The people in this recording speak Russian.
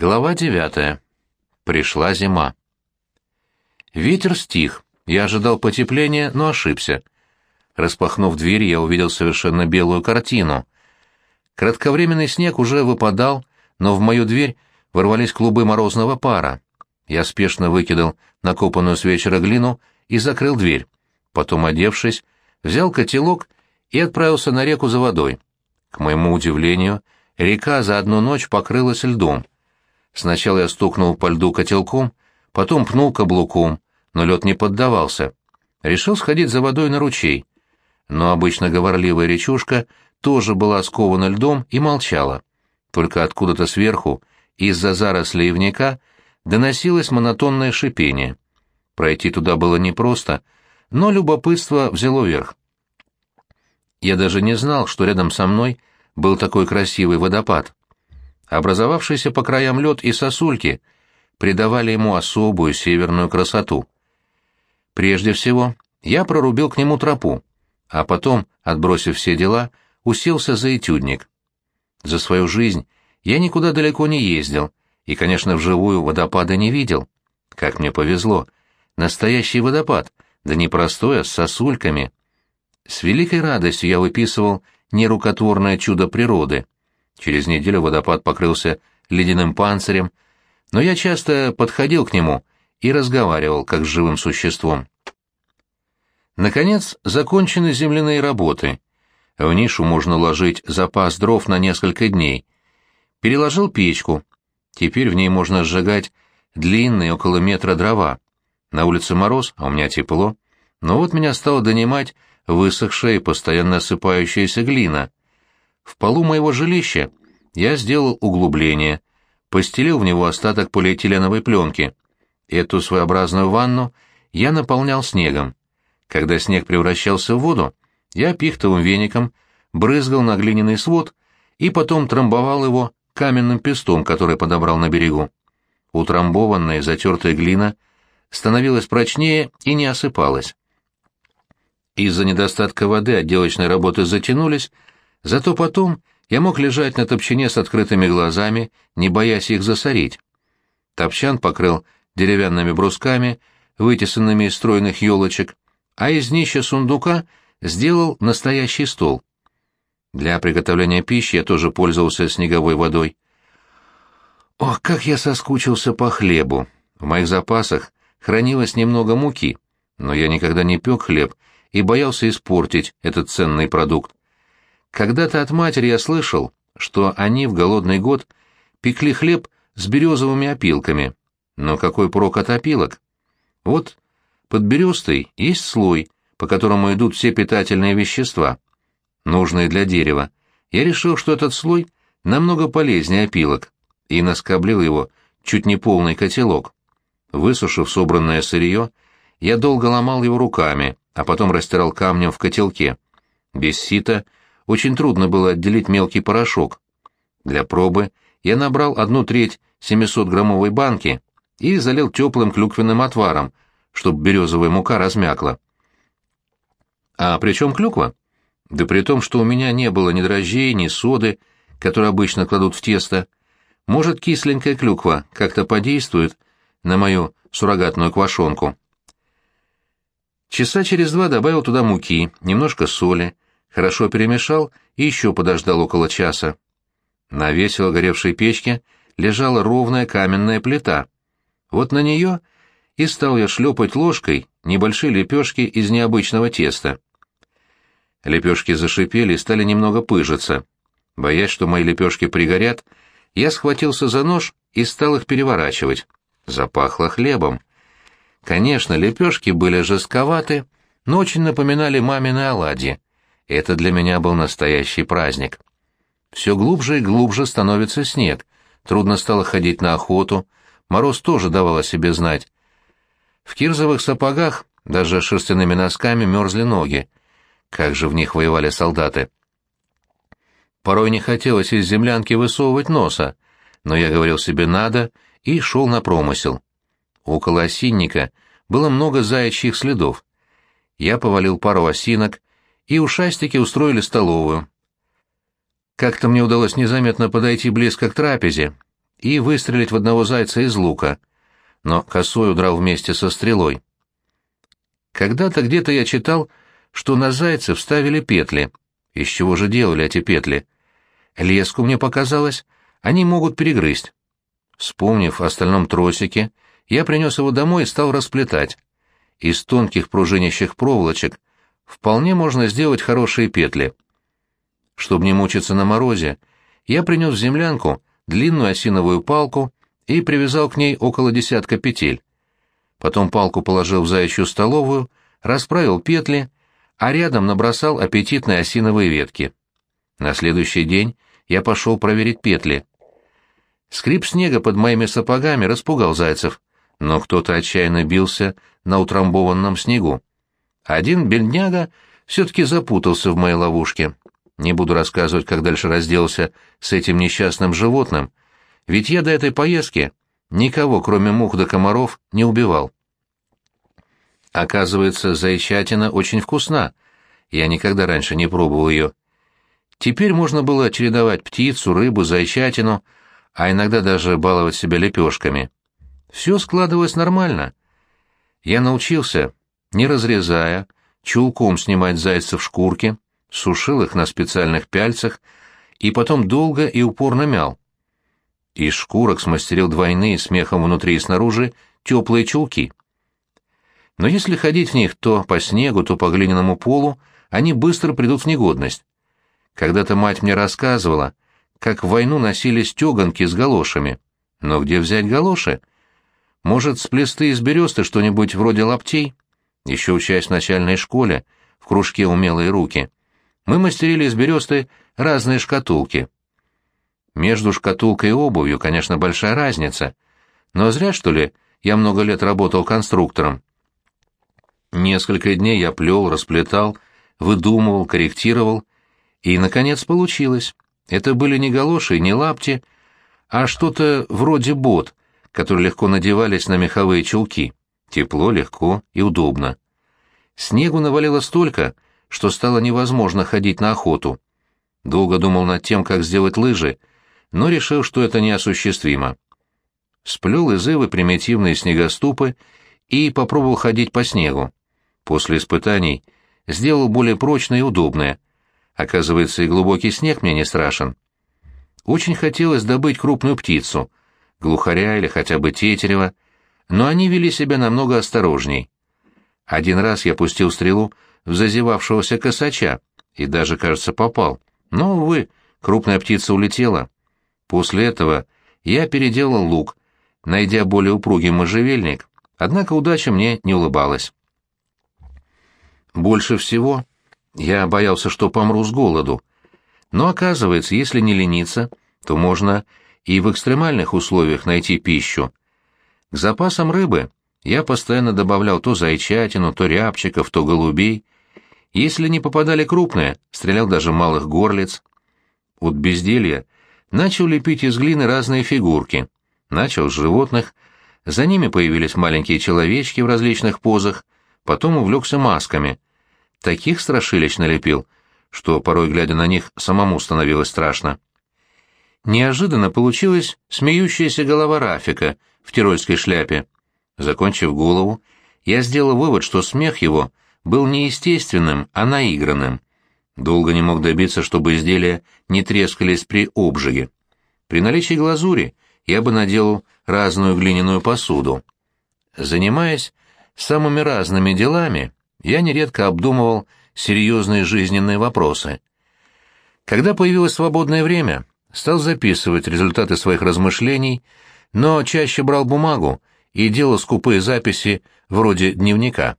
Глава девятая. Пришла зима. Ветер стих. Я ожидал потепления, но ошибся. Распахнув дверь, я увидел совершенно белую картину. Кратковременный снег уже выпадал, но в мою дверь ворвались клубы морозного пара. Я спешно выкидал накопанную с вечера глину и закрыл дверь. Потом, одевшись, взял котелок и отправился на реку за водой. К моему удивлению, река за одну ночь покрылась льдом. Сначала я стукнул по льду котелком, потом пнул каблуком, но лед не поддавался. Решил сходить за водой на ручей. Но обычно говорливая речушка тоже была скована льдом и молчала. Только откуда-то сверху, из-за зарослей ивника, доносилось монотонное шипение. Пройти туда было непросто, но любопытство взяло верх. Я даже не знал, что рядом со мной был такой красивый водопад. Образовавшийся по краям лед и сосульки придавали ему особую северную красоту. Прежде всего, я прорубил к нему тропу, а потом, отбросив все дела, уселся за этюдник. За свою жизнь я никуда далеко не ездил и, конечно, вживую водопада не видел. Как мне повезло. Настоящий водопад, да не простой, а с сосульками. С великой радостью я выписывал нерукотворное чудо природы — Через неделю водопад покрылся ледяным панцирем, но я часто подходил к нему и разговаривал, как с живым существом. Наконец, закончены земляные работы. В нишу можно ложить запас дров на несколько дней. Переложил печку. Теперь в ней можно сжигать длинные, около метра дрова. На улице мороз, а у меня тепло. Но вот меня стало донимать высохшая и постоянно осыпающаяся глина. В полу моего жилища я сделал углубление, постелил в него остаток полиэтиленовой пленки. Эту своеобразную ванну я наполнял снегом. Когда снег превращался в воду, я пихтовым веником брызгал на глиняный свод и потом трамбовал его каменным пестом, который подобрал на берегу. Утрамбованная затертая глина становилась прочнее и не осыпалась. Из-за недостатка воды отделочные работы затянулись, Зато потом я мог лежать на топчине с открытыми глазами, не боясь их засорить. Топчан покрыл деревянными брусками, вытесанными из стройных елочек, а из днища сундука сделал настоящий стол. Для приготовления пищи я тоже пользовался снеговой водой. Ох, как я соскучился по хлебу! В моих запасах хранилось немного муки, но я никогда не пек хлеб и боялся испортить этот ценный продукт. Когда-то от матери я слышал, что они в голодный год пекли хлеб с березовыми опилками. Но какой прок от опилок? Вот под берестой есть слой, по которому идут все питательные вещества, нужные для дерева. Я решил, что этот слой намного полезнее опилок, и наскоблил его чуть не полный котелок. Высушив собранное сырье, я долго ломал его руками, а потом растирал камнем в котелке. Без сита — очень трудно было отделить мелкий порошок. Для пробы я набрал одну треть 700-граммовой банки и залил теплым клюквенным отваром, чтобы березовая мука размякла. А при чем клюква? Да при том, что у меня не было ни дрожжей, ни соды, которые обычно кладут в тесто. Может, кисленькая клюква как-то подействует на мою суррогатную квашонку. Часа через два добавил туда муки, немножко соли, хорошо перемешал и еще подождал около часа. На весело горевшей печке лежала ровная каменная плита. Вот на нее и стал я шлепать ложкой небольшие лепешки из необычного теста. Лепешки зашипели и стали немного пыжиться. Боясь, что мои лепешки пригорят, я схватился за нож и стал их переворачивать. Запахло хлебом. Конечно, лепешки были жестковаты, но очень напоминали мамины оладьи. Это для меня был настоящий праздник. Все глубже и глубже становится снег. Трудно стало ходить на охоту. Мороз тоже давал о себе знать. В кирзовых сапогах, даже шерстяными носками, мерзли ноги. Как же в них воевали солдаты. Порой не хотелось из землянки высовывать носа, но я говорил себе «надо» и шел на промысел. Около осинника было много заячьих следов. Я повалил пару осинок, и ушастики устроили столовую. Как-то мне удалось незаметно подойти близко к трапезе и выстрелить в одного зайца из лука, но косой удрал вместе со стрелой. Когда-то где-то я читал, что на зайцев ставили петли. Из чего же делали эти петли? Леску, мне показалось, они могут перегрызть. Вспомнив о стальном тросике, я принес его домой и стал расплетать. Из тонких пружинящих проволочек вполне можно сделать хорошие петли. Чтобы не мучиться на морозе, я принес в землянку длинную осиновую палку и привязал к ней около десятка петель. Потом палку положил в заячью столовую, расправил петли, а рядом набросал аппетитные осиновые ветки. На следующий день я пошел проверить петли. Скрип снега под моими сапогами распугал зайцев, но кто-то отчаянно бился на утрамбованном снегу. Один бельняга все-таки запутался в моей ловушке. Не буду рассказывать, как дальше разделался с этим несчастным животным, ведь я до этой поездки никого, кроме мух да комаров, не убивал. Оказывается, зайчатина очень вкусна. Я никогда раньше не пробовал ее. Теперь можно было чередовать птицу, рыбу, зайчатину, а иногда даже баловать себя лепешками. Все складывалось нормально. Я научился, не разрезая, чулком снимать зайцев шкурки, сушил их на специальных пяльцах и потом долго и упорно мял. Из шкурок смастерил двойные смехом внутри и снаружи теплые чулки. Но если ходить в них то по снегу, то по глиняному полу, они быстро придут в негодность. Когда-то мать мне рассказывала, как в войну носили стеганки с галошами. Но где взять галоши? Может, сплесты из бересты что-нибудь вроде лаптей? Еще учась в начальной школе, в кружке «Умелые руки», мы мастерили из бересты разные шкатулки. Между шкатулкой и обувью, конечно, большая разница. Но зря, что ли, я много лет работал конструктором. Несколько дней я плел, расплетал, выдумывал, корректировал, и, наконец, получилось. Это были не галоши, не лапти, а что-то вроде бот, которые легко надевались на меховые чулки. Тепло, легко и удобно. Снегу навалило столько, что стало невозможно ходить на охоту. Долго думал над тем, как сделать лыжи, но решил, что это неосуществимо. Сплел из ивы примитивные снегоступы и попробовал ходить по снегу. После испытаний сделал более прочное и удобное. Оказывается, и глубокий снег мне не страшен. Очень хотелось добыть крупную птицу, глухаря или хотя бы тетерева, но они вели себя намного осторожней. Один раз я пустил стрелу в зазевавшегося косача и даже, кажется, попал. Но, увы, крупная птица улетела. После этого я переделал лук, найдя более упругий можжевельник, однако удача мне не улыбалась. Больше всего я боялся, что помру с голоду. Но оказывается, если не лениться, то можно и в экстремальных условиях найти пищу. К запасам рыбы я постоянно добавлял то зайчатину, то рябчиков, то голубей. Если не попадали крупные, стрелял даже малых горлиц. От безделья начал лепить из глины разные фигурки. Начал с животных, за ними появились маленькие человечки в различных позах, потом увлекся масками. Таких страшилищ налепил, что порой, глядя на них, самому становилось страшно. Неожиданно получилась смеющаяся голова Рафика в тирольской шляпе. Закончив голову, я сделал вывод, что смех его был не естественным, а наигранным. Долго не мог добиться, чтобы изделия не трескались при обжиге. При наличии глазури я бы наделал разную глиняную посуду. Занимаясь самыми разными делами, я нередко обдумывал серьезные жизненные вопросы. Когда появилось свободное время, стал записывать результаты своих размышлений, но чаще брал бумагу и делал скупые записи вроде дневника.